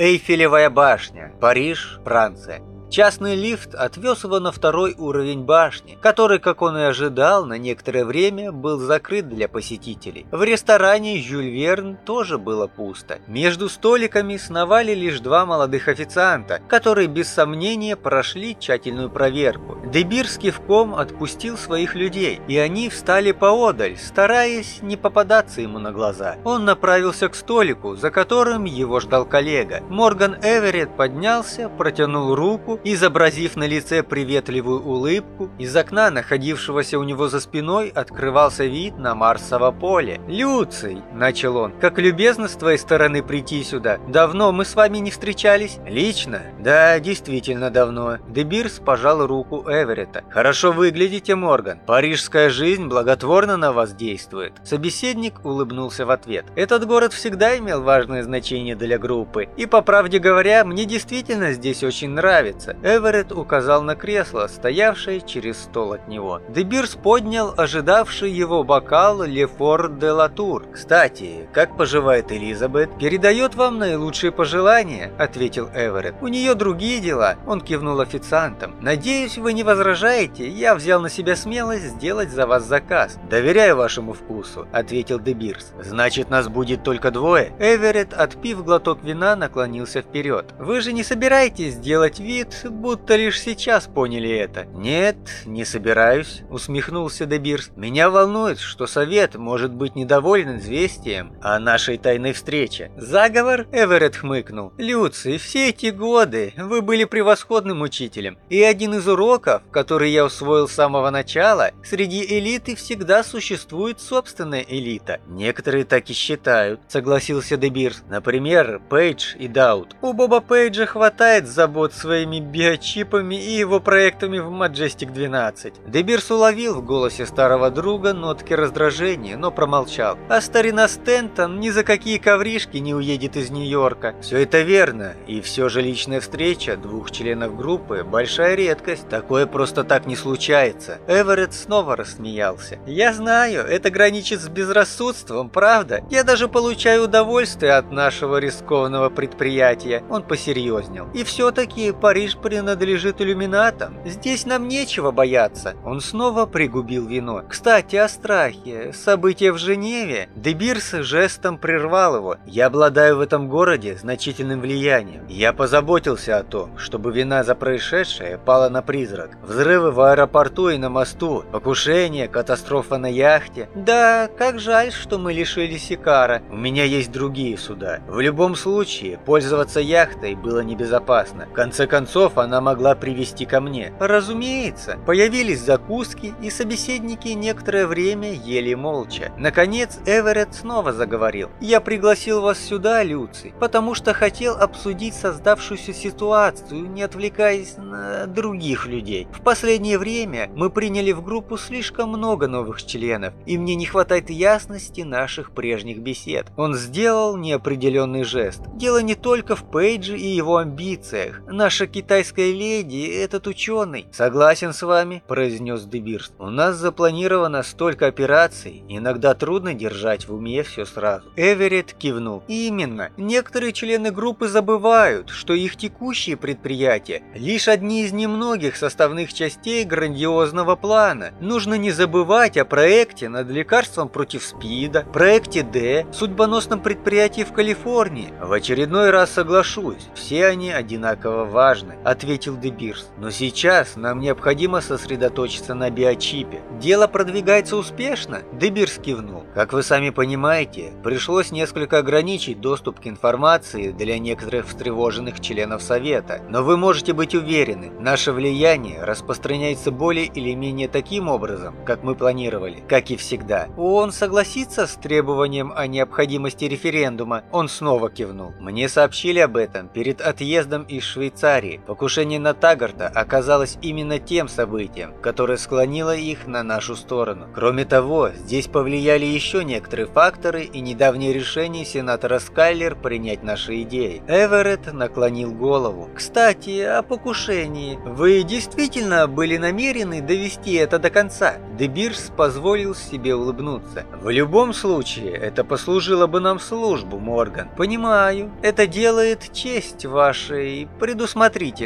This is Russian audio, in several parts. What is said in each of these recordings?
Эйфелевая башня, Париж, Франция. Частный лифт отвез его на второй уровень башни, который, как он и ожидал, на некоторое время был закрыт для посетителей. В ресторане «Жюль Верн» тоже было пусто. Между столиками сновали лишь два молодых официанта, которые без сомнения прошли тщательную проверку. Дебирс кивком отпустил своих людей, и они встали поодаль, стараясь не попадаться ему на глаза. Он направился к столику, за которым его ждал коллега. Морган Эверетт поднялся, протянул руку изобразив на лице приветливую улыбку, из окна, находившегося у него за спиной, открывался вид на Марсово поле. «Люций!» – начал он. «Как любезно с твоей стороны прийти сюда. Давно мы с вами не встречались?» «Лично?» «Да, действительно давно». Дебирс пожал руку Эверетта. «Хорошо выглядите, Морган. Парижская жизнь благотворно на вас действует». Собеседник улыбнулся в ответ. «Этот город всегда имел важное значение для группы. И, по правде говоря, мне действительно здесь очень нравится улице. Эверетт указал на кресло, стоявшее через стол от него. Дебирс поднял ожидавший его бокал Лефор де Латур. «Кстати, как поживает Элизабет?» «Передает вам наилучшие пожелания», — ответил Эверетт. «У нее другие дела», — он кивнул официантам. «Надеюсь, вы не возражаете, я взял на себя смелость сделать за вас заказ». «Доверяю вашему вкусу», — ответил Дебирс. «Значит, нас будет только двое?» Эверетт, отпив глоток вина, наклонился вперед. «Вы же не собираетесь сделать вид, будто лишь сейчас поняли это. «Нет, не собираюсь», — усмехнулся Дебирс. «Меня волнует, что совет может быть недоволен известием о нашей тайной встрече». «Заговор?» — Эверетт хмыкнул. «Люций, все эти годы вы были превосходным учителем, и один из уроков, который я усвоил с самого начала, среди элиты всегда существует собственная элита. Некоторые так и считают», — согласился Дебирс. «Например, Пейдж и Даут. У Боба Пейджа хватает забот своими биочипами и его проектами в Majestic 12. Дебирс уловил в голосе старого друга нотки раздражения, но промолчал. А старина Стентон ни за какие ковришки не уедет из Нью-Йорка. Все это верно, и все же личная встреча двух членов группы – большая редкость. Такое просто так не случается. Эверетт снова рассмеялся. Я знаю, это граничит с безрассудством, правда? Я даже получаю удовольствие от нашего рискованного предприятия. Он посерьезнел. И все-таки Париж принадлежит иллюминатам. Здесь нам нечего бояться. Он снова пригубил вино. Кстати, о страхе. События в Женеве. Дебирс жестом прервал его. Я обладаю в этом городе значительным влиянием. Я позаботился о том, чтобы вина за происшедшее пала на призрак. Взрывы в аэропорту и на мосту, покушение, катастрофа на яхте. Да, как жаль, что мы лишились Икара. У меня есть другие суда. В любом случае, пользоваться яхтой было небезопасно. В конце концов, концов она могла привести ко мне. Разумеется, появились закуски, и собеседники некоторое время ели молча. Наконец Эверетт снова заговорил. «Я пригласил вас сюда, Люций, потому что хотел обсудить создавшуюся ситуацию, не отвлекаясь на других людей. В последнее время мы приняли в группу слишком много новых членов, и мне не хватает ясности наших прежних бесед». Он сделал неопределенный жест. Дело не только в Пейдже и его амбициях. Наша китайская китайская леди, этот ученый. Согласен с вами, произнес Дебирст. У нас запланировано столько операций, иногда трудно держать в уме все сразу. Эверетт кивнул. Именно. Некоторые члены группы забывают, что их текущие предприятия лишь одни из немногих составных частей грандиозного плана. Нужно не забывать о проекте над лекарством против СПИДа, проекте Д, судьбоносном предприятии в Калифорнии. В очередной раз соглашусь, все они одинаково важны ответил Дебирс. «Но сейчас нам необходимо сосредоточиться на биочипе. Дело продвигается успешно?» Дебирс кивнул. «Как вы сами понимаете, пришлось несколько ограничить доступ к информации для некоторых встревоженных членов Совета. Но вы можете быть уверены, наше влияние распространяется более или менее таким образом, как мы планировали, как и всегда. Он согласится с требованием о необходимости референдума?» Он снова кивнул. «Мне сообщили об этом перед отъездом из Швейцарии. Покушение на Тагарта оказалось именно тем событием, которое склонило их на нашу сторону. Кроме того, здесь повлияли еще некоторые факторы и недавнее решение сенатора Скайлер принять наши идеи. Эверетт наклонил голову. «Кстати, о покушении. Вы действительно были намерены довести это до конца?» Дебирс позволил себе улыбнуться. «В любом случае, это послужило бы нам службу, Морган. Понимаю, это делает честь вашей предусмотрительности».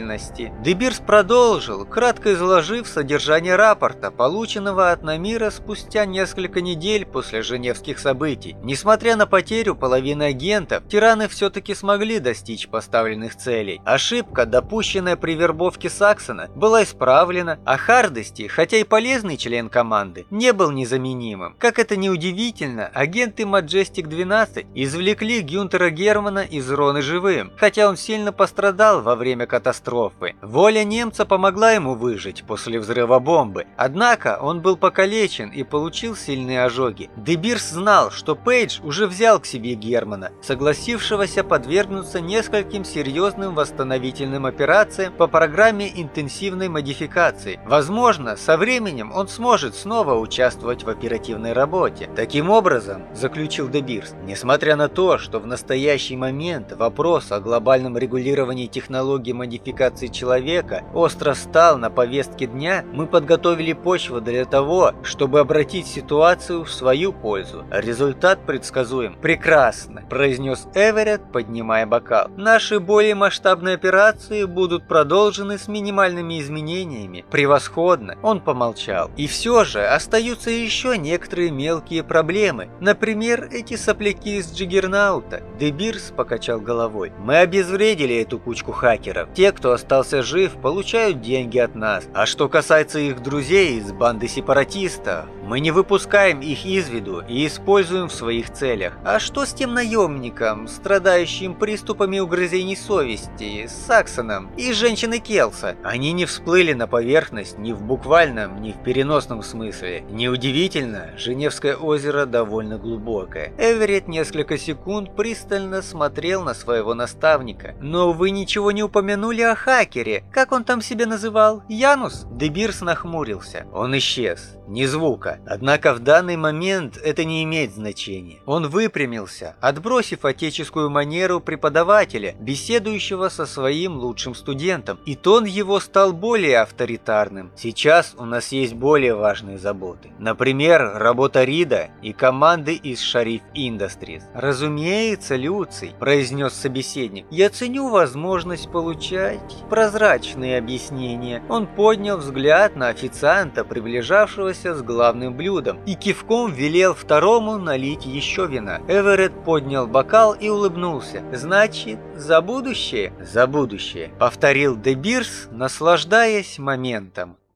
Дебирс продолжил, кратко изложив содержание рапорта, полученного от Намира спустя несколько недель после женевских событий. Несмотря на потерю половины агентов, тираны все-таки смогли достичь поставленных целей. Ошибка, допущенная при вербовке Саксона, была исправлена, а Хардости, хотя и полезный член команды, не был незаменимым. Как это ни удивительно, агенты Majestic 12 извлекли Гюнтера Германа из Роны живым, хотя он сильно пострадал во время катастрофы. Воля немца помогла ему выжить после взрыва бомбы, однако он был покалечен и получил сильные ожоги. Дебирс знал, что Пейдж уже взял к себе Германа, согласившегося подвергнуться нескольким серьезным восстановительным операциям по программе интенсивной модификации. Возможно, со временем он сможет снова участвовать в оперативной работе. Таким образом, заключил Дебирс, несмотря на то, что в настоящий момент вопрос о глобальном регулировании технологий модификации человека остро стал на повестке дня, мы подготовили почву для того, чтобы обратить ситуацию в свою пользу. Результат предсказуем. Прекрасно, произнес Эверетт, поднимая бокал. Наши более масштабные операции будут продолжены с минимальными изменениями. Превосходно. Он помолчал. И все же остаются еще некоторые мелкие проблемы. Например, эти сопляки из Джиггернаута. Дебирс покачал головой. Мы обезвредили эту кучку хакеров. Те, кто остался жив, получают деньги от нас. А что касается их друзей из банды сепаратистов, мы не выпускаем их из виду и используем в своих целях. А что с тем наемником, страдающим приступами угрызений совести, с Саксоном и женщиной Келса? Они не всплыли на поверхность ни в буквальном, ни в переносном смысле. Неудивительно, Женевское озеро довольно глубокое. Эверетт несколько секунд пристально смотрел на своего наставника. Но вы ничего не упомянули о хакере. Как он там себя называл? Янус? Дебирс нахмурился. Он исчез. Ни звука. Однако в данный момент это не имеет значения. Он выпрямился, отбросив отеческую манеру преподавателя, беседующего со своим лучшим студентом, и тон его стал более авторитарным. Сейчас у нас есть более важные заботы. Например, работа Рида и команды из Шариф Industries. Разумеется, Люций, произнес собеседник, я ценю возможность получать прозрачные объяснения. Он поднял взгляд на официанта, приближавшегося с главным блюдом, и кивком велел второму налить еще вина. Эверетт поднял бокал и улыбнулся. «Значит, за будущее?» «За будущее», — повторил Дебирс, наслаждаясь моментом.